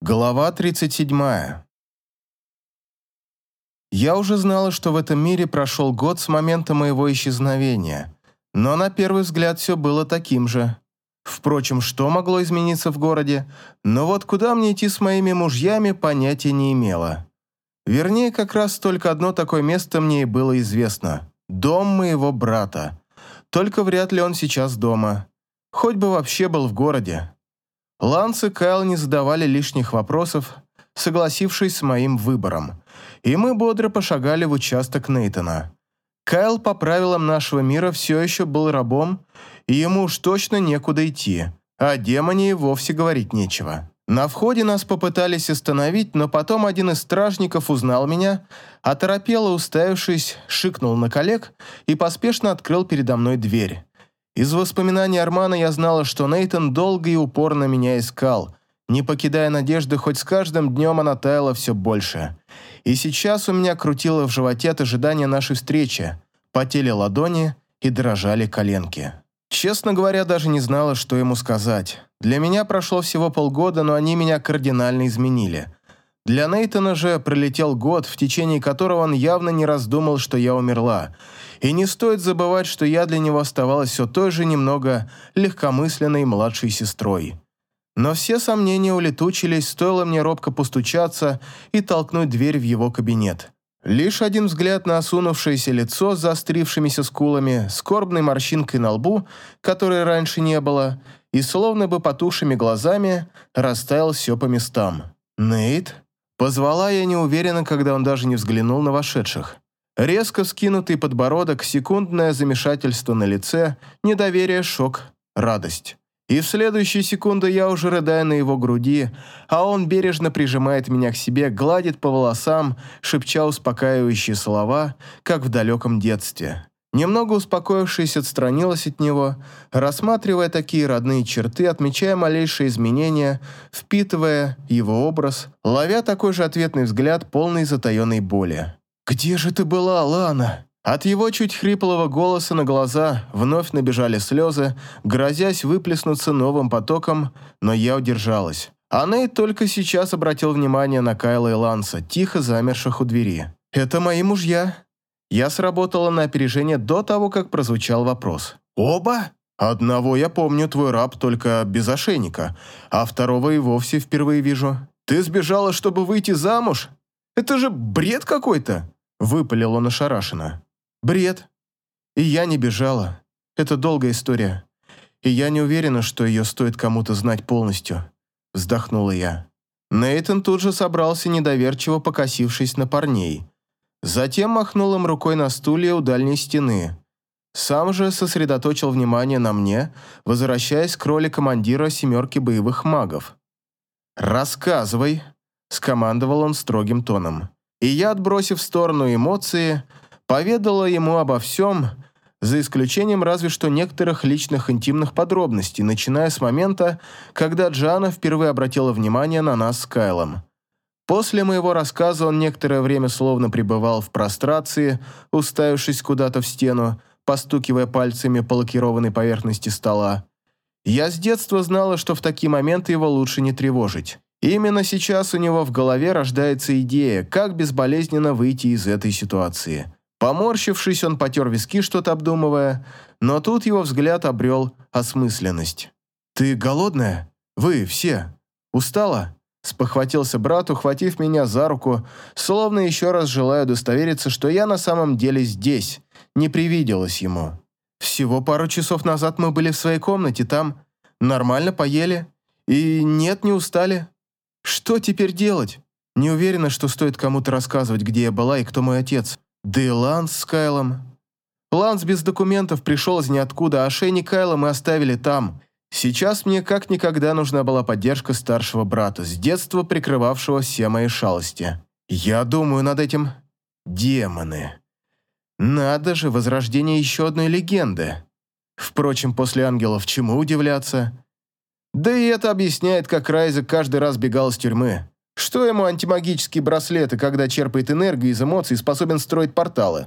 Глава 37. Я уже знала, что в этом мире прошел год с момента моего исчезновения, но на первый взгляд все было таким же. Впрочем, что могло измениться в городе, но вот куда мне идти с моими мужьями, понятия не имела. Вернее, как раз только одно такое место мне и было известно – дом моего брата. Только вряд ли он сейчас дома. Хоть бы вообще был в городе. Ланс и Кайл не задавали лишних вопросов, согласившись с моим выбором, и мы бодро пошагали в участок Нейтона. Кайл по правилам нашего мира все еще был рабом, и ему уж точно некуда идти, а о демоне и вовсе говорить нечего. На входе нас попытались остановить, но потом один из стражников узнал меня, оторопело уставившись, шикнул на коллег и поспешно открыл передо мной дверь. Из воспоминаний Армана я знала, что Нейтон долго и упорно меня искал, не покидая надежды, хоть с каждым днем она таяла все больше. И сейчас у меня крутило в животе от ожидания нашей встречи, потели ладони и дрожали коленки. Честно говоря, даже не знала, что ему сказать. Для меня прошло всего полгода, но они меня кардинально изменили. Для Нейтона же пролетел год, в течение которого он явно не раздумал, что я умерла, и не стоит забывать, что я для него оставалась все той же немного легкомысленной младшей сестрой. Но все сомнения улетучились, стоило мне робко постучаться и толкнуть дверь в его кабинет. Лишь один взгляд на осунувшееся лицо с заострившимися скулами, скорбной морщинкой на лбу, которой раньше не было, и словно бы потухшими глазами расставил все по местам. «Нейт?» Позвала я неуверенно, когда он даже не взглянул на вошедших. Резко скинутый подбородок, секундное замешательство на лице, недоверие, шок, радость. И в следующую секунду я уже рыдаю на его груди, а он бережно прижимает меня к себе, гладит по волосам, шепча успокаивающие слова, как в далеком детстве. Немного успокоившись, отстранилась от него, рассматривая такие родные черты, отмечая малейшие изменения, впитывая его образ, ловя такой же ответный взгляд, полный затаенной боли. «Где же ты была, Лана?» От его чуть хриплого голоса на глаза вновь набежали слезы, грозясь выплеснуться новым потоком, но я удержалась. А Нейт только сейчас обратил внимание на Кайла и Ланса, тихо замерших у двери. «Это мои мужья». Я сработала на опережение до того, как прозвучал вопрос. «Оба?» «Одного я помню, твой раб, только без ошейника, а второго и вовсе впервые вижу. Ты сбежала, чтобы выйти замуж? Это же бред какой-то!» Выпалил он ошарашенно. «Бред. И я не бежала. Это долгая история. И я не уверена, что ее стоит кому-то знать полностью», вздохнула я. Нейтон тут же собрался, недоверчиво покосившись на парней. Затем махнул им рукой на стулья у дальней стены. Сам же сосредоточил внимание на мне, возвращаясь к роли командира семерки боевых магов. «Рассказывай», — скомандовал он строгим тоном и я, отбросив в сторону эмоции, поведала ему обо всем, за исключением разве что некоторых личных интимных подробностей, начиная с момента, когда Джана впервые обратила внимание на нас с Кайлом. После моего рассказа он некоторое время словно пребывал в прострации, уставившись куда-то в стену, постукивая пальцами по лакированной поверхности стола. Я с детства знала, что в такие моменты его лучше не тревожить. Именно сейчас у него в голове рождается идея, как безболезненно выйти из этой ситуации. Поморщившись, он потер виски, что-то обдумывая, но тут его взгляд обрел осмысленность. «Ты голодная? Вы все? Устала?» Спохватился брат, ухватив меня за руку, словно еще раз желая удостовериться, что я на самом деле здесь, не привиделась ему. Всего пару часов назад мы были в своей комнате, там нормально поели. И нет, не устали. Что теперь делать? Не уверена, что стоит кому-то рассказывать, где я была и кто мой отец. Да и Ланс с Кайлом. Ланс без документов пришел из ниоткуда, а Шейни Кайла мы оставили там. Сейчас мне как никогда нужна была поддержка старшего брата, с детства прикрывавшего все мои шалости. Я думаю над этим. Демоны. Надо же, возрождение еще одной легенды. Впрочем, после ангелов чему удивляться? Да и это объясняет, как Райзек каждый раз бегал из тюрьмы. Что ему антимагические браслеты, когда черпает энергию из эмоций и способен строить порталы?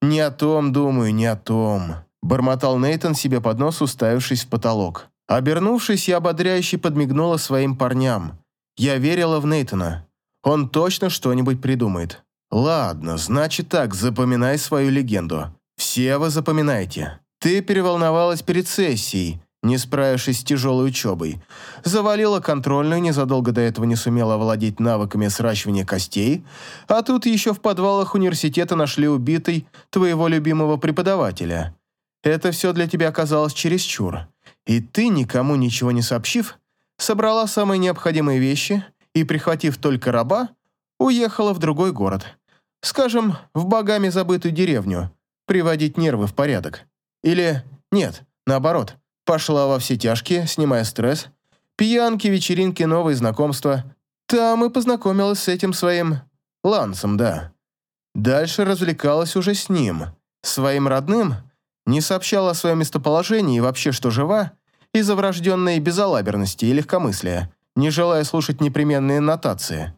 Не о том, думаю, не о том. Бормотал Нейтон себе под нос, уставившись в потолок. Обернувшись, я ободряюще подмигнула своим парням. Я верила в Нейтона. Он точно что-нибудь придумает. Ладно, значит так, запоминай свою легенду. Все вы запоминайте. Ты переволновалась перед сессией, не справившись с тяжелой учебой. Завалила контрольную, незадолго до этого не сумела овладеть навыками сращивания костей, а тут еще в подвалах университета нашли убитый твоего любимого преподавателя. Это все для тебя оказалось чересчур. И ты, никому ничего не сообщив, собрала самые необходимые вещи и, прихватив только раба, уехала в другой город. Скажем, в богами забытую деревню, приводить нервы в порядок. Или, нет, наоборот, пошла во все тяжкие, снимая стресс, пьянки, вечеринки, новые знакомства. Там и познакомилась с этим своим Лансом, да. Дальше развлекалась уже с ним, своим родным, не сообщала о своем местоположении и вообще, что жива, из-за врожденной безалаберности и легкомыслия, не желая слушать непременные нотации.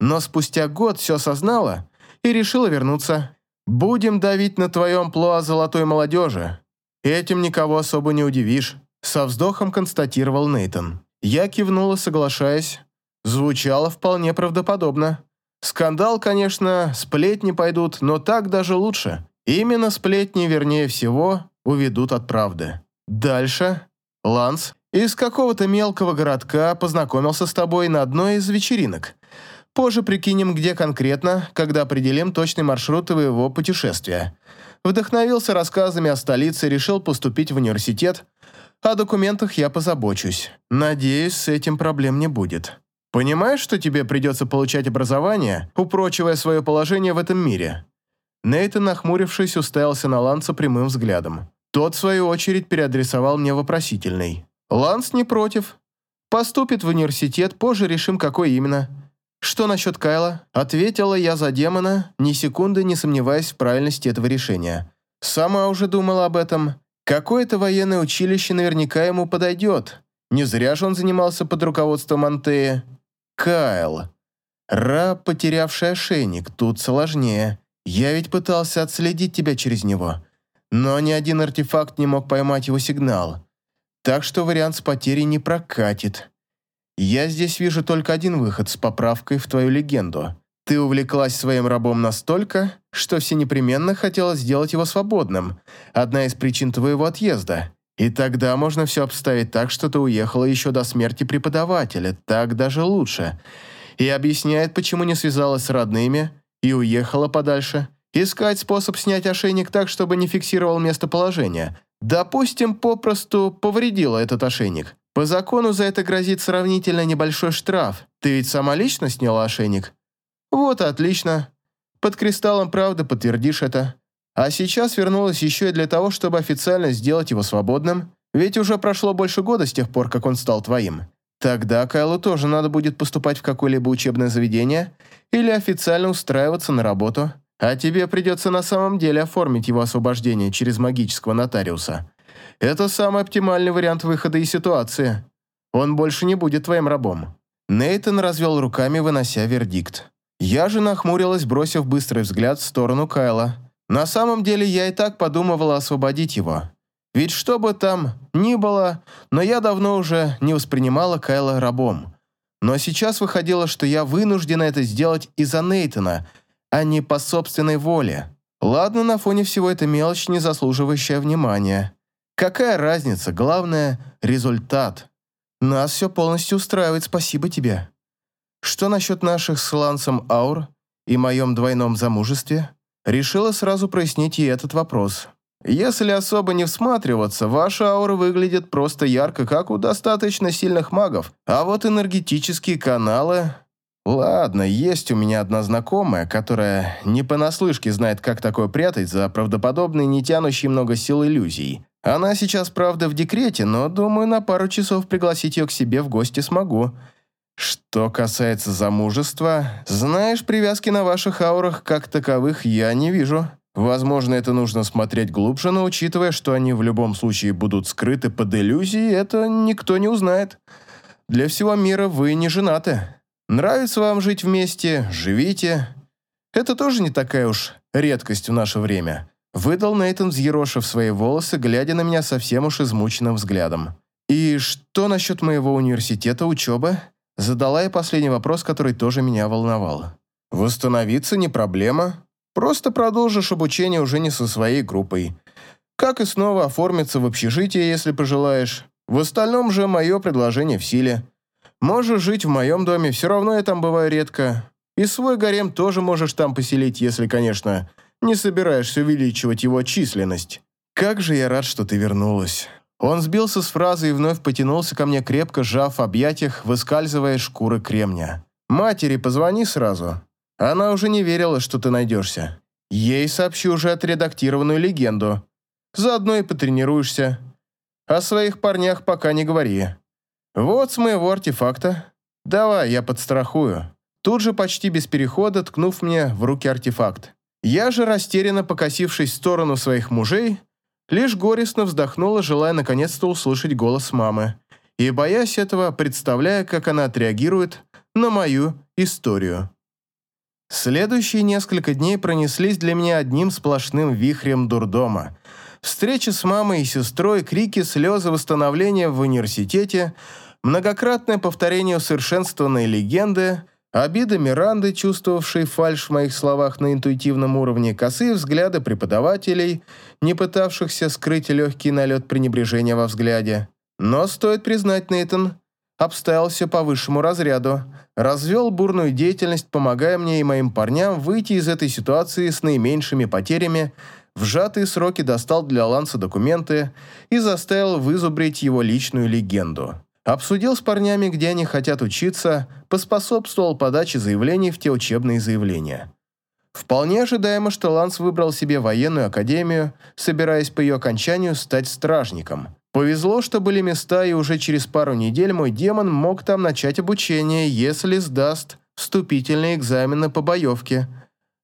Но спустя год все осознала и решила вернуться. «Будем давить на твоем плоа золотой молодежи. Этим никого особо не удивишь», со вздохом констатировал Нейтон. Я кивнула, соглашаясь. Звучало вполне правдоподобно. Скандал, конечно, сплетни пойдут, но так даже лучше. Именно сплетни, вернее всего, уведут от правды. Дальше Ланс из какого-то мелкого городка познакомился с тобой на одной из вечеринок. Позже прикинем, где конкретно, когда определим точный маршрут твоего путешествия. Вдохновился рассказами о столице, решил поступить в университет. О документах я позабочусь. Надеюсь, с этим проблем не будет. Понимаешь, что тебе придется получать образование, упрочивая свое положение в этом мире?» Нейтан, нахмурившись, уставился на Ланса прямым взглядом. Тот, в свою очередь, переадресовал мне вопросительный. «Ланс не против. Поступит в университет, позже решим, какой именно». «Что насчет Кайла?» Ответила я за демона, ни секунды не сомневаясь в правильности этого решения. Сама уже думала об этом. Какое-то военное училище наверняка ему подойдет. Не зря же он занимался под руководством Антея. Кайл. Раб, потерявший ошейник, тут сложнее. Я ведь пытался отследить тебя через него но ни один артефакт не мог поймать его сигнал. Так что вариант с потерей не прокатит. Я здесь вижу только один выход с поправкой в твою легенду. Ты увлеклась своим рабом настолько, что все непременно хотела сделать его свободным. Одна из причин твоего отъезда. И тогда можно все обставить так, что ты уехала еще до смерти преподавателя. Так даже лучше. И объясняет, почему не связалась с родными и уехала подальше. Искать способ снять ошейник так, чтобы не фиксировал местоположение. Допустим, попросту повредила этот ошейник. По закону за это грозит сравнительно небольшой штраф. Ты ведь сама лично сняла ошейник? Вот отлично. Под кристаллом правды подтвердишь это. А сейчас вернулась еще и для того, чтобы официально сделать его свободным. Ведь уже прошло больше года с тех пор, как он стал твоим. Тогда Кайлу тоже надо будет поступать в какое-либо учебное заведение или официально устраиваться на работу. А тебе придется на самом деле оформить его освобождение через магического нотариуса. Это самый оптимальный вариант выхода из ситуации. Он больше не будет твоим рабом». Нейтан развел руками, вынося вердикт. Я же нахмурилась, бросив быстрый взгляд в сторону Кайла. На самом деле я и так подумывала освободить его. Ведь что бы там ни было, но я давно уже не воспринимала Кайла рабом. Но сейчас выходило, что я вынуждена это сделать из-за Нейтана – а не по собственной воле. Ладно, на фоне всего это мелочь, не заслуживающая внимания. Какая разница, главное – результат. Нас все полностью устраивает, спасибо тебе. Что насчет наших с Лансом аур и моем двойном замужестве? Решила сразу прояснить и этот вопрос. Если особо не всматриваться, ваша аура выглядит просто ярко, как у достаточно сильных магов, а вот энергетические каналы Ладно, есть у меня одна знакомая, которая не понаслышке знает, как такое прятать за правдоподобной, не тянущей много сил иллюзий. Она сейчас, правда, в декрете, но, думаю, на пару часов пригласить ее к себе в гости смогу. Что касается замужества, знаешь, привязки на ваших аурах как таковых я не вижу. Возможно, это нужно смотреть глубже, но учитывая, что они в любом случае будут скрыты под иллюзией, это никто не узнает. Для всего мира вы не женаты. Нравится вам жить вместе, живите. Это тоже не такая уж редкость в наше время. Выдал Нейтан, взъерошив свои волосы, глядя на меня совсем уж измученным взглядом. «И что насчет моего университета, учебы?» Задала я последний вопрос, который тоже меня волновал. «Восстановиться не проблема. Просто продолжишь обучение уже не со своей группой. Как и снова оформиться в общежитие, если пожелаешь. В остальном же мое предложение в силе. Можешь жить в моем доме, все равно я там бываю редко. И свой гарем тоже можешь там поселить, если, конечно, не собираешься увеличивать его численность. Как же я рад, что ты вернулась». Он сбился с фразы и вновь потянулся ко мне, крепко сжав в объятиях, выскальзывая шкуры кремня. «Матери позвони сразу. Она уже не верила, что ты найдешься. Ей сообщи уже отредактированную легенду. Заодно и потренируешься. О своих парнях пока не говори. Вот с моего артефакта. Давай, я подстрахую». Тут же почти без перехода, ткнув мне в руки артефакт. Я же, растерянно покосившись в сторону своих мужей, лишь горестно вздохнула, желая наконец-то услышать голос мамы, и, боясь этого, представляя, как она отреагирует на мою историю. Следующие несколько дней пронеслись для меня одним сплошным вихрем дурдома. Встречи с мамой и сестрой, крики, слезы, восстановления в университете, многократное повторение усовершенствованной легенды, обида Миранды, чувствовавшей фальшь в моих словах на интуитивном уровне, косые взгляды преподавателей, не пытавшихся скрыть легкий налет пренебрежения во взгляде. Но, стоит признать, Нейтан обставил все по высшему разряду, развел бурную деятельность, помогая мне и моим парням выйти из этой ситуации с наименьшими потерями, в сжатые сроки достал для Ланса документы и заставил вызубрить его личную легенду. Обсудил с парнями, где они хотят учиться, поспособствовал подаче заявлений в те учебные заявления. Вполне ожидаемо, что Ланс выбрал себе военную академию, собираясь по ее окончанию стать стражником. Повезло, что были места, и уже через пару недель мой демон мог там начать обучение, если сдаст вступительные экзамены по боевке.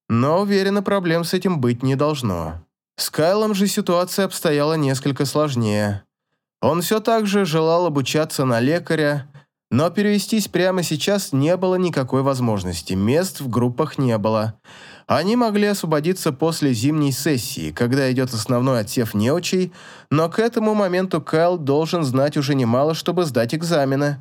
Но, уверена, проблем с этим быть не должно. С Кайлом же ситуация обстояла несколько сложнее. Он все так же желал обучаться на лекаря, но перевестись прямо сейчас не было никакой возможности, мест в группах не было. Они могли освободиться после зимней сессии, когда идет основной отсев неучей, но к этому моменту Кайл должен знать уже немало, чтобы сдать экзамены.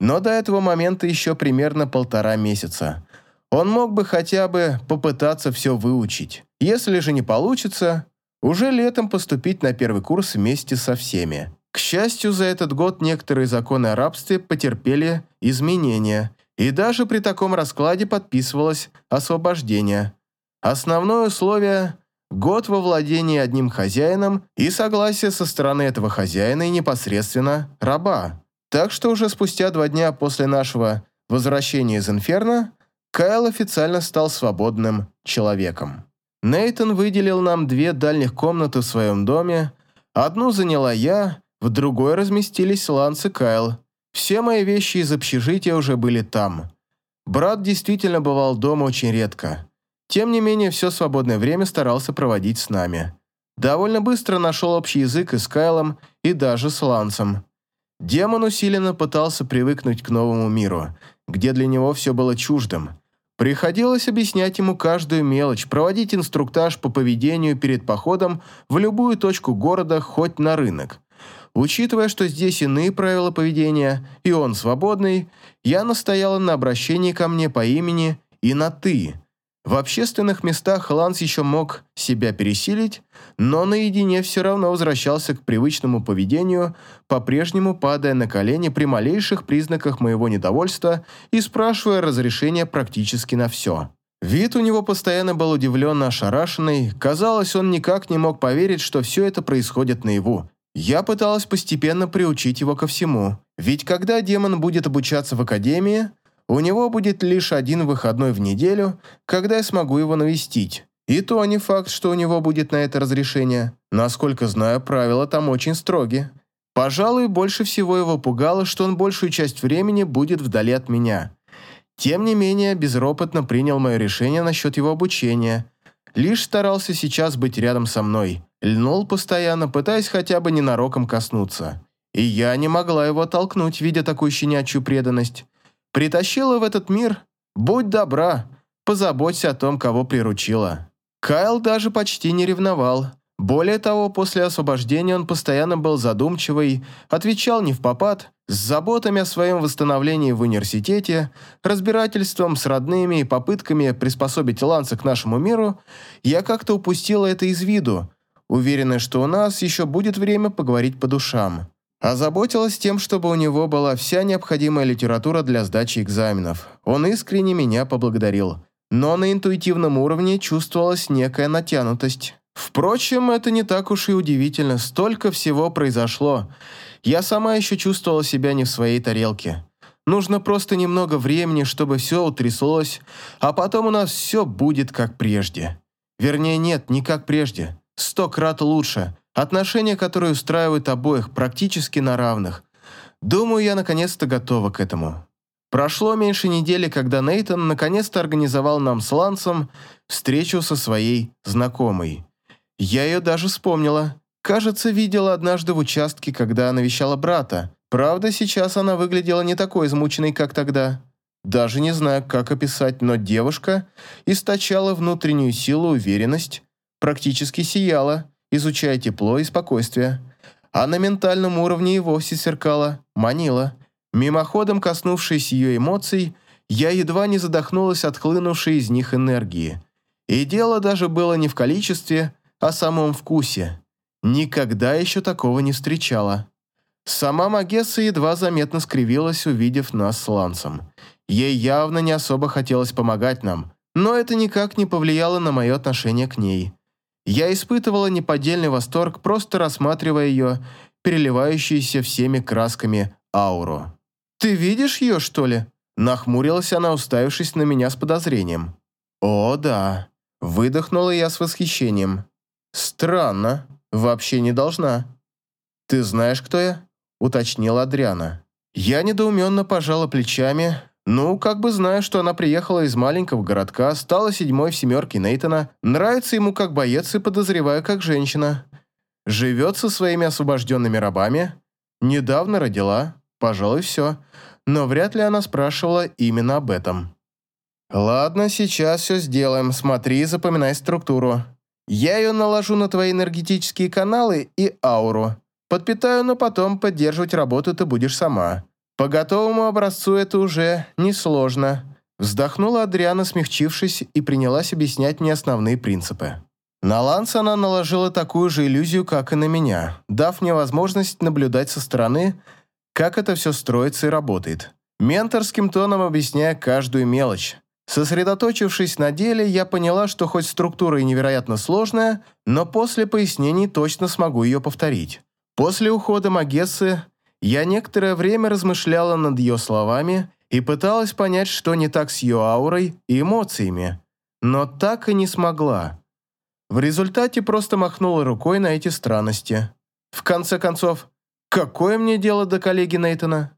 Но до этого момента еще примерно полтора месяца. Он мог бы хотя бы попытаться все выучить. Если же не получится, уже летом поступить на первый курс вместе со всеми. К счастью, за этот год некоторые законы о рабстве потерпели изменения, и даже при таком раскладе подписывалось освобождение. Основное условие – год во владении одним хозяином и согласие со стороны этого хозяина и непосредственно раба. Так что уже спустя два дня после нашего возвращения из Инферно Кайл официально стал свободным человеком. Нейтон выделил нам две дальних комнаты в своем доме. Одну заняла я, в другой разместились Ланс и Кайл. Все мои вещи из общежития уже были там. Брат действительно бывал дома очень редко. Тем не менее, все свободное время старался проводить с нами. Довольно быстро нашел общий язык и с Кайлом, и даже с Лансом. Демон усиленно пытался привыкнуть к новому миру, где для него все было чуждым. Приходилось объяснять ему каждую мелочь, проводить инструктаж по поведению перед походом в любую точку города, хоть на рынок. Учитывая, что здесь иные правила поведения, и он свободный, я настояла на обращении ко мне по имени и на «ты», в общественных местах Ланс еще мог себя пересилить, но наедине все равно возвращался к привычному поведению, по-прежнему падая на колени при малейших признаках моего недовольства и спрашивая разрешения практически на все. Вид у него постоянно был удивленно ошарашенный, казалось, он никак не мог поверить, что все это происходит наяву. Я пыталась постепенно приучить его ко всему, ведь когда демон будет обучаться в академии – у него будет лишь один выходной в неделю, когда я смогу его навестить. И то не факт, что у него будет на это разрешение. Насколько знаю, правила там очень строги. Пожалуй, больше всего его пугало, что он большую часть времени будет вдали от меня. Тем не менее, безропотно принял мое решение насчет его обучения. Лишь старался сейчас быть рядом со мной. Льнул постоянно, пытаясь хотя бы ненароком коснуться. И я не могла его оттолкнуть, видя такую щенячью преданность. Притащила в этот мир? Будь добра, позаботься о том, кого приручила. Кайл даже почти не ревновал. Более того, после освобождения он постоянно был задумчивый, отвечал не в попад, С заботами о своем восстановлении в университете, разбирательством с родными и попытками приспособить Ланса к нашему миру, я как-то упустила это из виду, уверенная, что у нас еще будет время поговорить по душам. Озаботилась тем, чтобы у него была вся необходимая литература для сдачи экзаменов. Он искренне меня поблагодарил. Но на интуитивном уровне чувствовалась некая натянутость. Впрочем, это не так уж и удивительно. Столько всего произошло. Я сама еще чувствовала себя не в своей тарелке. Нужно просто немного времени, чтобы все утряслось, а потом у нас все будет как прежде. Вернее, нет, не как прежде. Сто крат лучше. Отношения, которые устраивают обоих, практически на равных. Думаю, я наконец-то готова к этому. Прошло меньше недели, когда Нейтон наконец-то организовал нам с Лансом встречу со своей знакомой. Я ее даже вспомнила. Кажется, видела однажды в участке, когда навещала брата. Правда, сейчас она выглядела не такой измученной, как тогда. Даже не знаю, как описать, но девушка источала внутреннюю силу, уверенность, практически сияла, изучая тепло и спокойствие. А на ментальном уровне и вовсе сверкала, манила. Мимоходом коснувшись ее эмоций, я едва не задохнулась от хлынувшей из них энергии. И дело даже было не в количестве, а самом вкусе. Никогда еще такого не встречала. Сама Магесса едва заметно скривилась, увидев нас с Лансом. Ей явно не особо хотелось помогать нам, но это никак не повлияло на мое отношение к ней. Я испытывала неподдельный восторг, просто рассматривая ее, переливающуюся всеми красками ауру. «Ты видишь ее, что ли?» Нахмурилась она, уставившись на меня с подозрением. «О, да». Выдохнула я с восхищением. «Странно. Вообще не должна». «Ты знаешь, кто я?» уточнила Адриана. Я недоуменно пожала плечами. Ну, как бы знаю, что она приехала из маленького городка, стала седьмой в семерке Нейтона, нравится ему как боец и подозреваю как женщина. Живет со своими освобожденными рабами. Недавно родила. Пожалуй, все. Но вряд ли она спрашивала именно об этом. «Ладно, сейчас все сделаем. Смотри и запоминай структуру. Я ее наложу на твои энергетические каналы и ауру. Подпитаю, но потом поддерживать работу ты будешь сама. По готовому образцу это уже несложно». Вздохнула Адриана, смягчившись, и принялась объяснять мне основные принципы. На Ланс она наложила такую же иллюзию, как и на меня, дав мне возможность наблюдать со стороны, как это все строится и работает. Менторским тоном объясняя каждую мелочь, Сосредоточившись на деле, я поняла, что хоть структура и невероятно сложная, но после пояснений точно смогу ее повторить. После ухода Магессы я некоторое время размышляла над ее словами и пыталась понять, что не так с ее аурой и эмоциями, но так и не смогла. В результате просто махнула рукой на эти странности. В конце концов, какое мне дело до коллеги Нейтона?